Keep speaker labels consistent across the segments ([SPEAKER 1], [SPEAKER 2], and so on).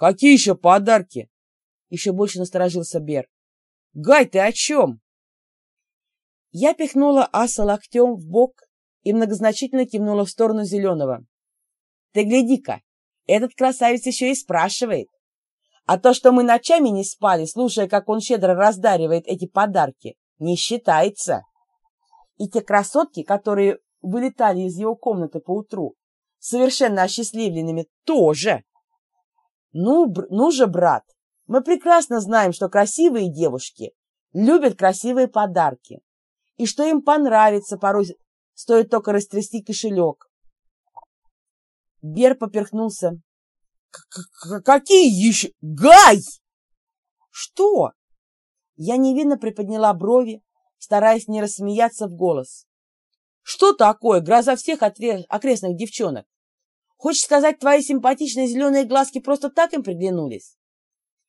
[SPEAKER 1] Какие еще подарки? Еще больше насторожился Бер. Гай, ты о чем? Я пихнула аса локтем в бок и многозначительно кивнула в сторону Зеленого. Ты гляди-ка, этот красавец еще и спрашивает. А то, что мы ночами не спали, слушая, как он щедро раздаривает эти подарки, не считается. И те красотки, которые вылетали из его комнаты по утру, совершенно осчастливленными, тоже. Ну, ну же, брат, мы прекрасно знаем, что красивые девушки любят красивые подарки, и что им понравится, порой стоит только растрясти кошелек. Бер поперхнулся. «Какие еще? Гай!» «Что?» Я невинно приподняла брови, стараясь не рассмеяться в голос. «Что такое? Гроза всех окрестных девчонок. Хочешь сказать, твои симпатичные зеленые глазки просто так им приглянулись?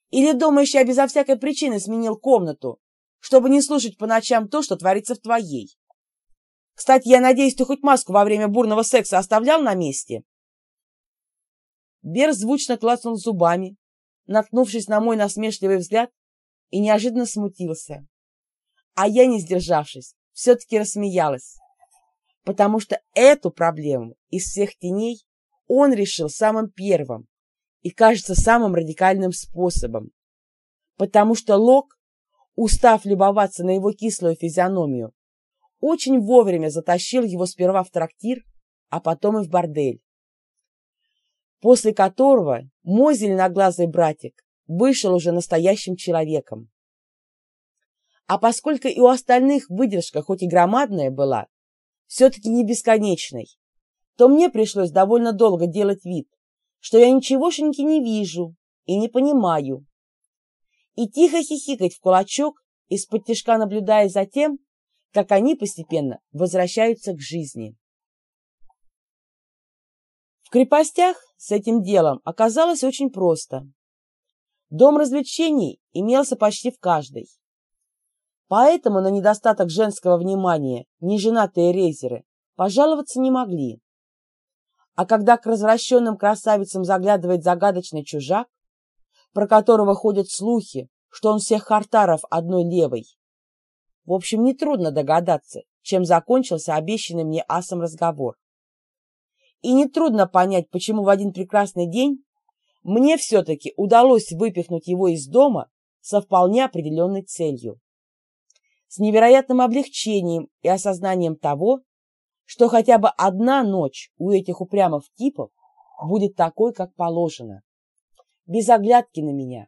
[SPEAKER 1] Или думаешь, я безо всякой причины сменил комнату, чтобы не слушать по ночам то, что творится в твоей? Кстати, я надеюсь, ты хоть маску во время бурного секса оставлял на месте?» Бер звучно клацнул зубами, наткнувшись на мой насмешливый взгляд, и неожиданно смутился. А я, не сдержавшись, все-таки рассмеялась, потому что эту проблему из всех теней он решил самым первым и, кажется, самым радикальным способом. Потому что Лок, устав любоваться на его кислую физиономию, очень вовремя затащил его сперва в трактир, а потом и в бордель. После которого мой зеленоглазый братик вышел уже настоящим человеком. А поскольку и у остальных выдержка хоть и громадная была, все-таки не бесконечной, то мне пришлось довольно долго делать вид, что я ничегошеньки не вижу и не понимаю. И тихо хихикать в кулачок, из-под тяжка наблюдая за тем, как они постепенно возвращаются к жизни. В крепостях с этим делом оказалось очень просто. Дом развлечений имелся почти в каждой. Поэтому на недостаток женского внимания неженатые рейзеры пожаловаться не могли. А когда к развращенным красавицам заглядывает загадочный чужак, про которого ходят слухи, что он всех хартаров одной левой, в общем, нетрудно догадаться, чем закончился обещанный мне асом разговор. И нетрудно понять, почему в один прекрасный день мне все-таки удалось выпихнуть его из дома со вполне определенной целью. С невероятным облегчением и осознанием того, что хотя бы одна ночь у этих упрямых типов будет такой, как положено. Без оглядки на меня,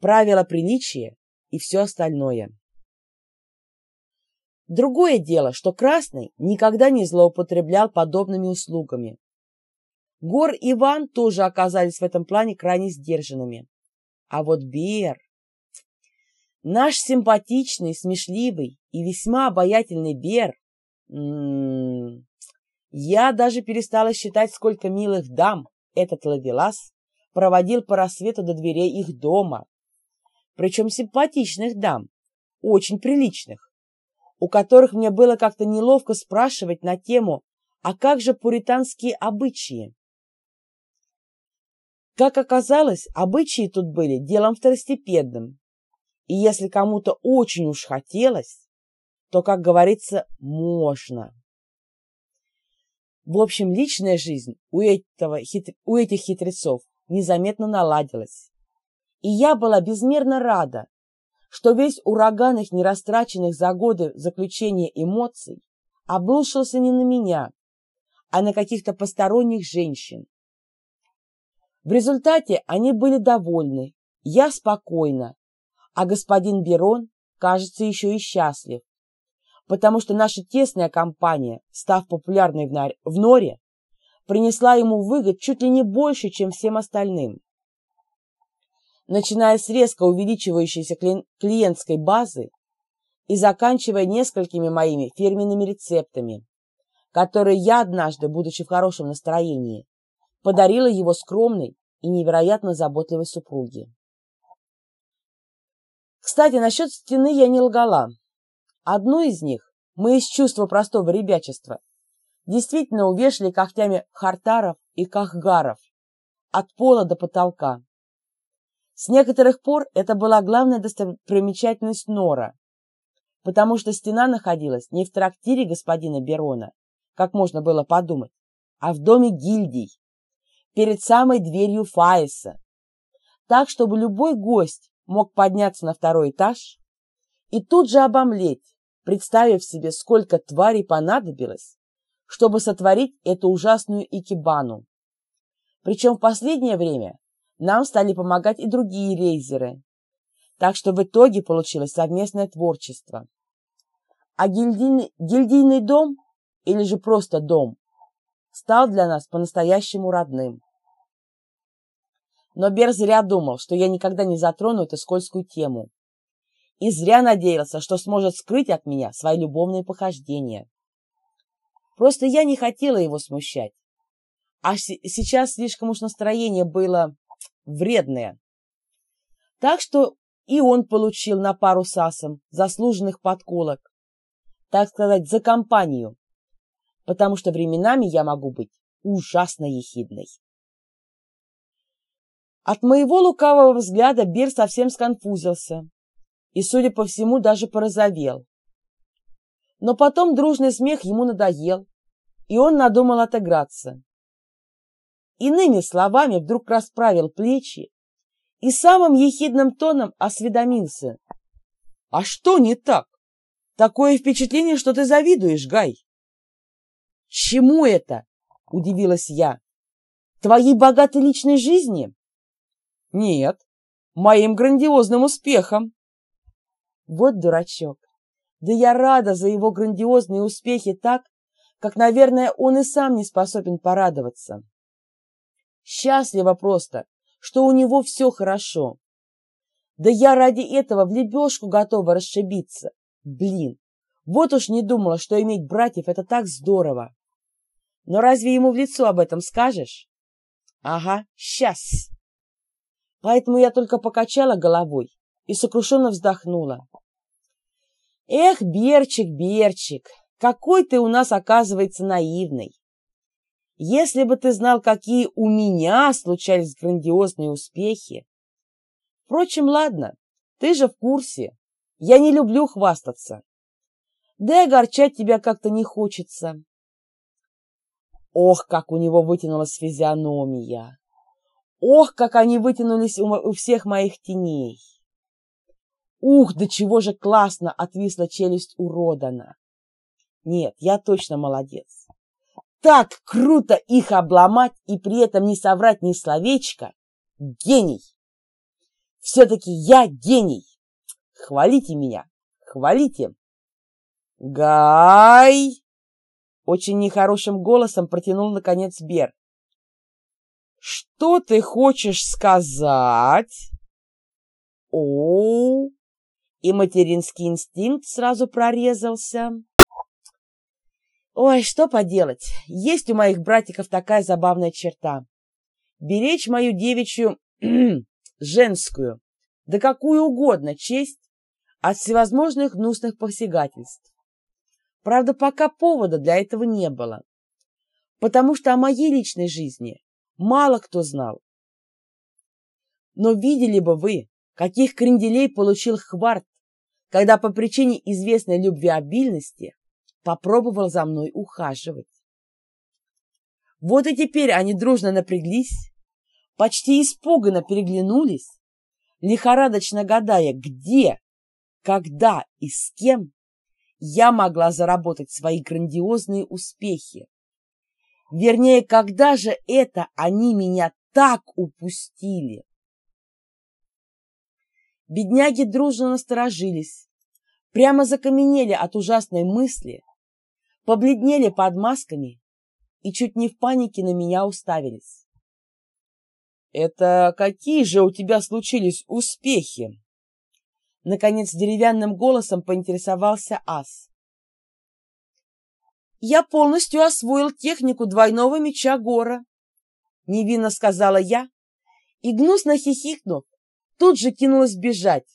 [SPEAKER 1] правила приличия и все остальное. Другое дело, что Красный никогда не злоупотреблял подобными услугами. Гор и Иван тоже оказались в этом плане крайне сдержанными. А вот Бер... Наш симпатичный, смешливый и весьма обаятельный Бер Я даже перестала считать, сколько милых дам этот ловелас проводил по рассвету до дверей их дома. Причем симпатичных дам, очень приличных, у которых мне было как-то неловко спрашивать на тему «А как же пуританские обычаи?» Как оказалось, обычаи тут были делом второстепенным, и если кому-то очень уж хотелось, то, как говорится, можно. В общем, личная жизнь у, этого, у этих хитрецов незаметно наладилась. И я была безмерно рада, что весь ураган их нерастраченных за годы заключения эмоций обрушился не на меня, а на каких-то посторонних женщин. В результате они были довольны, я спокойна, а господин Берон, кажется, еще и счастлив потому что наша тесная компания, став популярной в Норе, принесла ему выгод чуть ли не больше, чем всем остальным. Начиная с резко увеличивающейся клиентской базы и заканчивая несколькими моими фирменными рецептами, которые я однажды, будучи в хорошем настроении, подарила его скромной и невероятно заботливой супруге. Кстати, насчет стены я не лгала. Одну из них мы из чувства простого ребячества действительно увешали когтями хартаров и кахгаров от пола до потолка. С некоторых пор это была главная достопримечательность Нора, потому что стена находилась не в трактире господина Берона, как можно было подумать, а в доме гильдий, перед самой дверью Фаиса, так, чтобы любой гость мог подняться на второй этаж и тут же обомлеть, представив себе, сколько тварей понадобилось, чтобы сотворить эту ужасную икебану. Причем в последнее время нам стали помогать и другие рейзеры, так что в итоге получилось совместное творчество. А гильдийный, гильдийный дом, или же просто дом, стал для нас по-настоящему родным. Но Бер зря думал, что я никогда не затрону эту скользкую тему. И зря надеялся, что сможет скрыть от меня свои любовные похождения. Просто я не хотела его смущать. А сейчас слишком уж настроение было вредное. Так что и он получил на пару с асом заслуженных подколок. Так сказать, за компанию. Потому что временами я могу быть ужасно ехидной. От моего лукавого взгляда Бир совсем сконфузился и, судя по всему, даже порозовел. Но потом дружный смех ему надоел, и он надумал отыграться. Иными словами, вдруг расправил плечи и самым ехидным тоном осведомился. «А что не так? Такое впечатление, что ты завидуешь, Гай!» «Чему это?» — удивилась я. «Твоей богатой личной жизни?» Нет, моим грандиозным успехом. Вот дурачок. Да я рада за его грандиозные успехи так, как, наверное, он и сам не способен порадоваться. Счастлива просто, что у него все хорошо. Да я ради этого в лебешку готова расшибиться. Блин, вот уж не думала, что иметь братьев — это так здорово. Но разве ему в лицо об этом скажешь? Ага, сейчас. Поэтому я только покачала головой и сокрушенно вздохнула. Эх, Берчик, Берчик, какой ты у нас, оказывается, наивный. Если бы ты знал, какие у меня случались грандиозные успехи. Впрочем, ладно, ты же в курсе. Я не люблю хвастаться. Да и огорчать тебя как-то не хочется. Ох, как у него вытянулась физиономия! Ох, как они вытянулись у, всех моих теней! Ух, до чего же классно отвисла челюсть у Родана! Нет, я точно молодец. Так круто их обломать и при этом не соврать ни словечко. Гений! Все-таки я гений! Хвалите меня, хвалите! Гай! Очень нехорошим голосом протянул наконец Бер. Что ты хочешь сказать? О, и материнский инстинкт сразу прорезался. Ой, что поделать, есть у моих братиков такая забавная черта. Беречь мою девичью, женскую, да какую угодно честь от всевозможных гнусных посягательств. Правда, пока повода для этого не было, потому что о моей личной жизни мало кто знал. Но видели бы вы, каких кренделей получил Хварт, когда по причине известной любвеобильности попробовал за мной ухаживать. Вот и теперь они дружно напряглись, почти испуганно переглянулись, лихорадочно гадая, где, когда и с кем я могла заработать свои грандиозные успехи. Вернее, когда же это они меня так упустили? Бедняги дружно насторожились, прямо закаменели от ужасной мысли, побледнели под масками и чуть не в панике на меня уставились. «Это какие же у тебя случились успехи?» Наконец деревянным голосом поинтересовался Ас. «Я полностью освоил технику двойного меча Гора», — невинно сказала я, и, гнусно хихикнув, тут же кинулась бежать,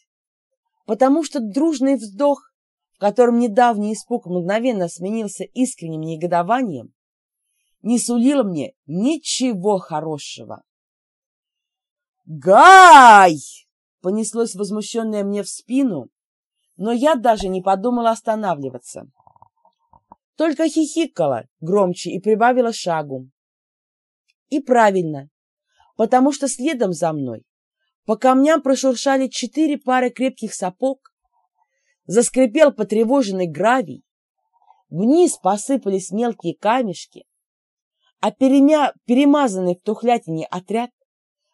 [SPEAKER 1] потому что дружный вздох, в котором недавний испуг мгновенно сменился искренним негодованием, не сулил мне ничего хорошего. «Гай!» понеслось возмущенное мне в спину, но я даже не подумала останавливаться. Только хихикала громче и прибавила шагу. И правильно, потому что следом за мной по камням прошуршали четыре пары крепких сапог, заскрипел потревоженный гравий, вниз посыпались мелкие камешки, а перемя... перемазанный в тухлятине отряд,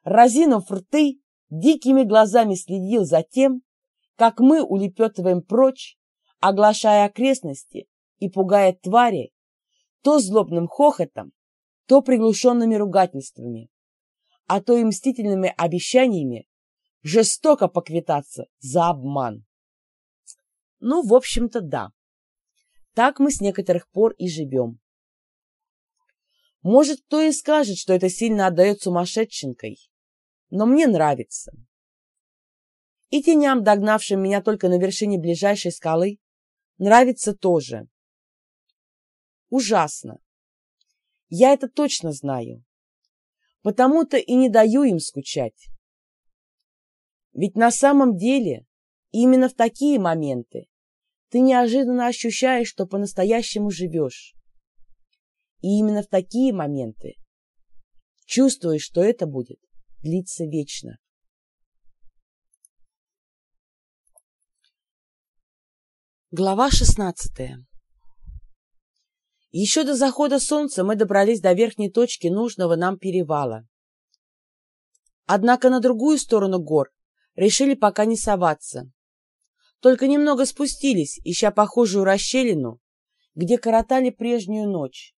[SPEAKER 1] разинув рты, дикими глазами следил за тем, как мы улепетываем прочь, оглашая окрестности и пугая твари то злобным хохотом, то приглушенными ругательствами, а то и мстительными обещаниями жестоко поквитаться за обман. Ну, в общем-то, да. Так мы с некоторых пор и живем. Может, кто и скажет, что это сильно отдает сумасшедшенкой, но мне нравится. И теням, догнавшим меня только на вершине ближайшей скалы, нравится тоже. Ужасно. Я это точно знаю. Потому-то и не даю им скучать. Ведь на самом деле именно в такие моменты ты неожиданно ощущаешь, что по-настоящему живешь. И именно в такие моменты чувствуешь, что это будет длиться вечно. Глава шестнадцатая Еще до захода солнца мы добрались до верхней точки нужного нам перевала. Однако на другую сторону гор решили пока не соваться. Только немного спустились, ища похожую расщелину, где коротали прежнюю ночь.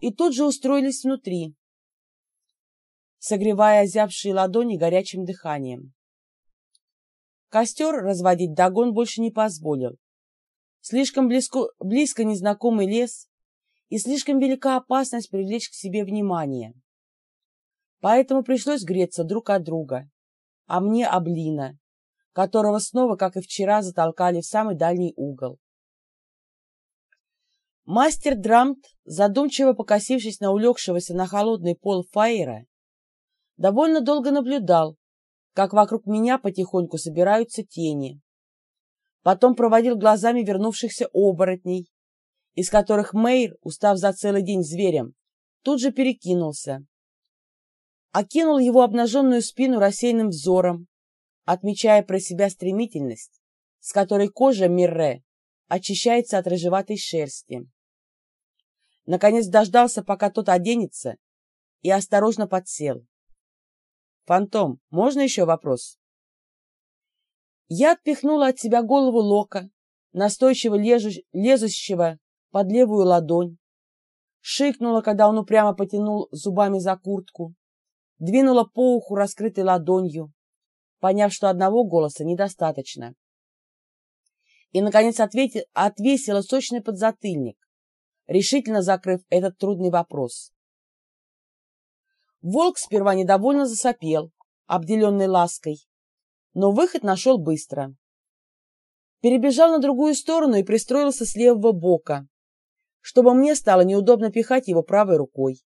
[SPEAKER 1] И тут же устроились внутри, согревая озябшие ладони горячим дыханием. Костер разводить догон больше не позволил. Слишком близко, близко незнакомый лес и слишком велика опасность привлечь к себе внимание. Поэтому пришлось греться друг от друга, а мне облина, которого снова, как и вчера, затолкали в самый дальний угол. Мастер Драмт, задумчиво покосившись на улегшегося на холодный пол Фаера, довольно долго наблюдал, как вокруг меня потихоньку собираются тени. Потом проводил глазами вернувшихся оборотней, из которых Мейр, устав за целый день зверем, тут же перекинулся. Окинул его обнаженную спину рассеянным взором, отмечая про себя стремительность, с которой кожа Мирре очищается от рыжеватой шерсти. Наконец дождался, пока тот оденется, и осторожно подсел. «Фантом, можно еще вопрос?» Я отпихнула от себя голову Лока, настойчиво лежу, лезущего под левую ладонь, шикнула, когда он упрямо потянул зубами за куртку, двинула по уху раскрытой ладонью, поняв, что одного голоса недостаточно. И, наконец, ответи, отвесила сочный подзатыльник, решительно закрыв этот трудный вопрос. Волк сперва недовольно засопел, обделенный лаской, но выход нашел быстро. Перебежал на другую сторону и пристроился с левого бока, чтобы мне стало неудобно пихать его правой рукой.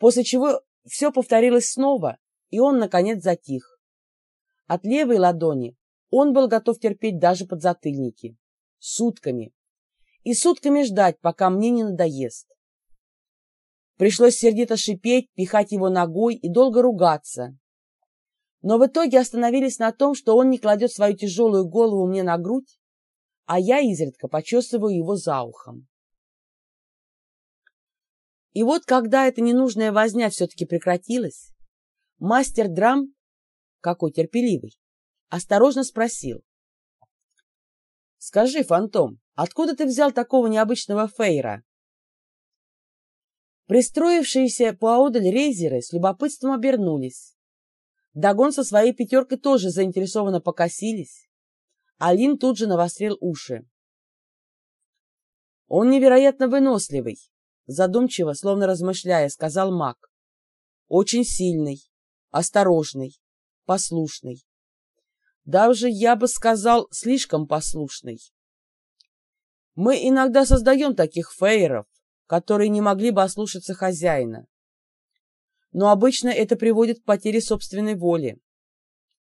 [SPEAKER 1] После чего все повторилось снова, и он, наконец, затих. От левой ладони он был готов терпеть даже подзатыльники. Сутками. И сутками ждать, пока мне не надоест. Пришлось сердито шипеть, пихать его ногой и долго ругаться. Но в итоге остановились на том, что он не кладет свою тяжелую голову мне на грудь, а я изредка почесываю его за ухом. И вот, когда эта ненужная возня все-таки прекратилась, мастер драм, какой терпеливый, осторожно спросил. «Скажи, Фантом, откуда ты взял такого необычного фейра?» Пристроившиеся поодаль рейзеры с любопытством обернулись. Дагон со своей пятеркой тоже заинтересованно покосились. Алин тут же навострил уши. «Он невероятно выносливый», — задумчиво, словно размышляя, сказал маг. «Очень сильный, осторожный, послушный. Даже, я бы сказал, слишком послушный. Мы иногда создаем таких фейеров, которые не могли бы ослушаться хозяина. Но обычно это приводит к потере собственной воли.